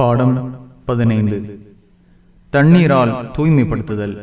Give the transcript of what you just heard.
பாடம் பதினைந்து. தண்ணீரால் தூய்மைப்படுத்துதல்.